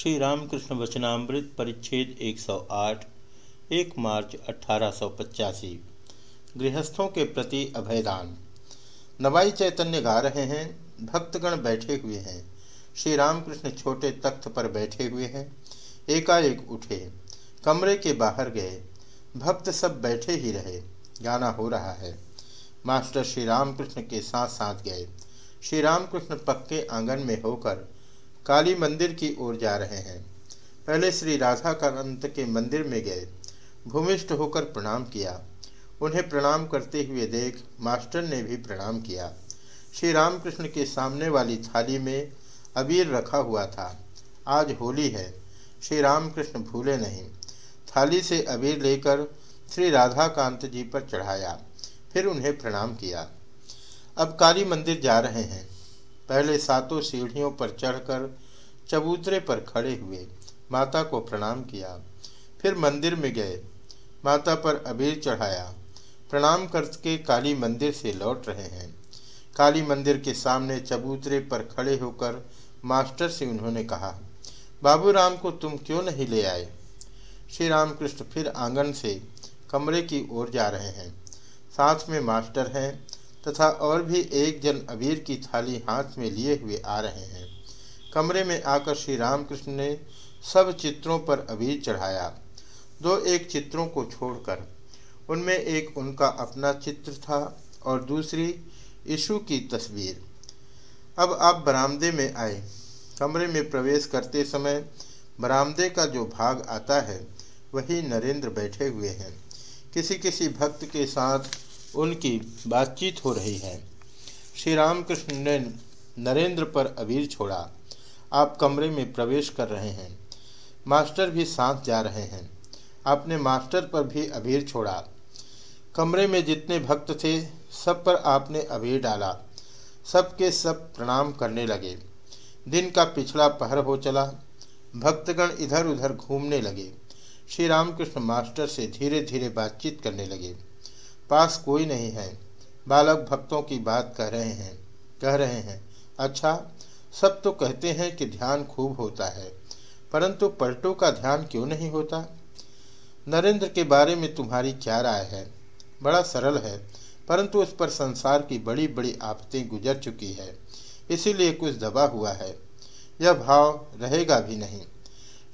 श्री रामकृष्ण वचनामृत परिच्छेद 108 एक मार्च अठारह सौ पचासी। गृहस्थों के प्रति अभयदान। नवाई चैतन्य गा रहे हैं, भक्तगण बैठे हुए हैं। श्री रामकृष्ण छोटे तख्त पर बैठे हुए हैं। एकाएक उठे, कमरे के बाहर गए। भक्त सब बैठे ही रहे, गाना हो रहा है। मास्टर श्री रामकृष्ण के साथ साथ गए। श्री रामकृष्ण पक्के आँगन में होकर काली मंदिर की ओर जा रहे हैं। पहले श्री राधा कांत के मंदिर में गए। भूमिष्ठ होकर प्रणाम किया। उन्हें प्रणाम करते हुए देख मास्टर ने भी प्रणाम किया। श्री रामकृष्ण के सामने वाली थाली में अबीर रखा हुआ था। आज होली है। श्री रामकृष्ण भूले नहीं। थाली से अबीर लेकर श्री राधाकांत जी पर चढ़ाया। फिर उन्हें प्रणाम किया। अब काली मंदिर जा रहे हैं। पहले सातों सीढ़ियों पर चढ़कर चबूतरे पर खड़े हुए माता को प्रणाम किया। फिर मंदिर में गए। माता पर अबीर चढ़ाया। प्रणाम करके काली मंदिर से लौट रहे हैं। काली मंदिर के सामने चबूतरे पर खड़े होकर मास्टर से उन्होंने कहा, बाबू राम को तुम क्यों नहीं ले आए? श्री रामकृष्ण फिर आँगन से कमरे की ओर जा रहे हैं। साथ में मास्टर हैं तथा और भी एक जन अबीर की थाली हाथ में लिए हुए आ रहे हैं। कमरे में आकर श्री रामकृष्ण ने सब चित्रों पर अबीर चढ़ाया, दो एक चित्रों को छोड़कर। उनमें एक उनका अपना चित्र था और दूसरी यीशु की तस्वीर। अब आप बरामदे में आए। कमरे में प्रवेश करते समय बरामदे का जो भाग आता है, वही नरेंद्र बैठे हुए हैं। किसी किसी भक्त के साथ उनकी बातचीत हो रही है। श्री रामकृष्ण ने नरेंद्र पर अबीर छोड़ा। आप कमरे में प्रवेश कर रहे हैं। मास्टर भी साथ जा रहे हैं। आपने मास्टर पर भी अबीर छोड़ा। कमरे में जितने भक्त थे, सब पर आपने अबीर डाला। सबके सब प्रणाम करने लगे। दिन का पिछला पहर हो चला। भक्तगण इधर उधर घूमने लगे। श्री रामकृष्ण मास्टर से धीरे धीरे बातचीत करने लगे। पास कोई नहीं है। बालक भक्तों की बात कह रहे हैं। कह रहे हैं अच्छा सब तो कहते हैं कि ध्यान खूब होता है, परंतु पलटू का ध्यान क्यों नहीं होता? नरेंद्र के बारे में तुम्हारी क्या राय है? बड़ा सरल है, परंतु उस पर संसार की बड़ी बड़ी आफतें गुजर चुकी है, इसीलिए कुछ दबा हुआ है। यह भाव रहेगा भी नहीं।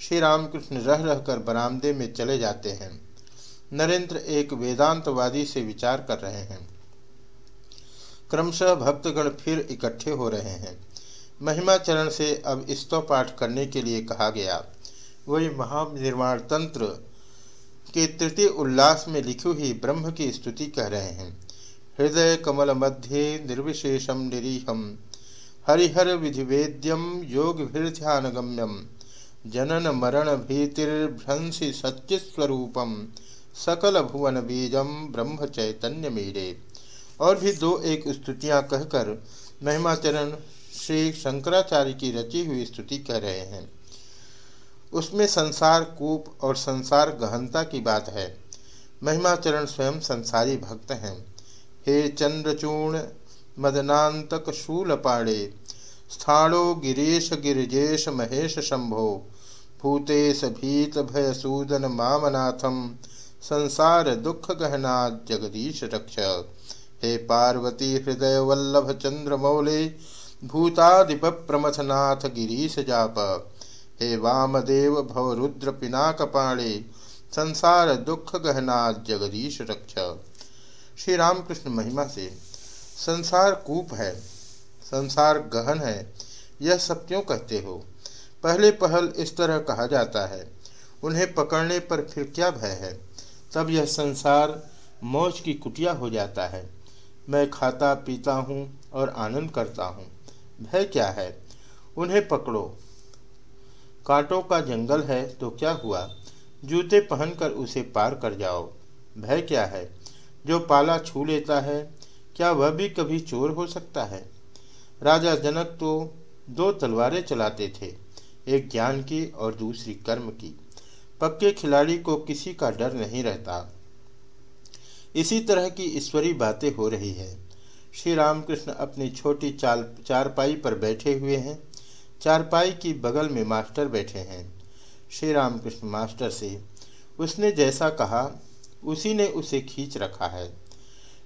श्री रामकृष्ण रह रहकर बरामदे में चले जाते हैं। नरेंद्र एक वेदांतवादी से विचार कर रहे हैं। क्रमशः भक्तगण फिर इकट्ठे हो रहे हैं। महिमा चरण से अब स्तव पाठ करने के लिए कहा गया। वही महानिर्माण तंत्र के तृतीय उल्लास में लिखी हुई ब्रह्म की स्तुति कह रहे हैं। हृदय कमल मध्य निर्विशेषम निरीहम, हरिहर विधिवेद्यम योग गम्यम जनन मरण भीतिर्भ्रंसी सच्चिस्वरूपम सकल भुवन बीजम ब्रह्म चैतन्य मेरे। और भी दो एक स्तुतियाँ कहकर महिमाचरण श्री शंकराचार्य की रची हुई स्तुति कह रहे हैं। उसमें संसार कूप और संसार गहनता की बात है। महिमाचरण स्वयं संसारी भक्त हैं। हे चंद्रचूर्ण, मदनातक शूलपाणे स्थाणो गिरीश गिरिजेश महेश शंभो, भूतेश भीत भयसूदन मामनाथम, संसार दुख गहना जगदीश रक्ष। हे पार्वती, हृदय वल्लभ चंद्र मौले भूतादिप प्रमथनाथ गिरीश जाप। हे वामदेव, भव रुद्र पिनाक पाणे, संसार दुख गहना जगदीश रक्ष। श्री रामकृष्ण महिमा से, संसार कूप है, संसार गहन है, यह सब क्यों कहते हो? पहले पहल इस तरह कहा जाता है, उन्हें पकड़ने पर फिर क्या भय है? तब यह संसार मौज की कुटिया हो जाता है। मैं खाता पीता हूँ और आनंद करता हूँ। भय क्या है? उन्हें पकड़ो। कांटों का जंगल है तो क्या हुआ? जूते पहनकर उसे पार कर जाओ। भय क्या है? जो पाला छू लेता है, क्या वह भी कभी चोर हो सकता है? राजा जनक तो दो तलवारें चलाते थे, एक ज्ञान की और दूसरी कर्म की। पक्के खिलाड़ी को किसी का डर नहीं रहता। इसी तरह की ईश्वरी बातें हो रही है। श्री रामकृष्ण अपनी छोटी चाल, चारपाई पर बैठे हुए हैं। चारपाई की बगल में मास्टर बैठे हैं। श्री रामकृष्ण मास्टर से, उसने जैसा कहा, उसी ने उसे खींच रखा है।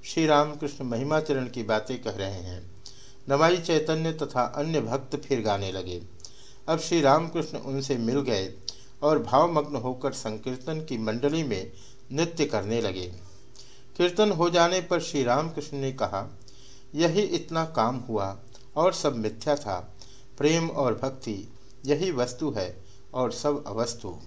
श्री रामकृष्ण महिमाचरण की बातें कह रहे हैं। नवाई चैतन्य तथा अन्य भक्त फिर गाने लगे। अब श्री रामकृष्ण उनसे मिल गए और भावमग्न होकर संकीर्तन की मंडली में नृत्य करने लगे। कीर्तन हो जाने पर श्री रामकृष्ण ने कहा यही इतना काम हुआ और सब मिथ्या था। प्रेम और भक्ति यही वस्तु है और सब अवस्तु।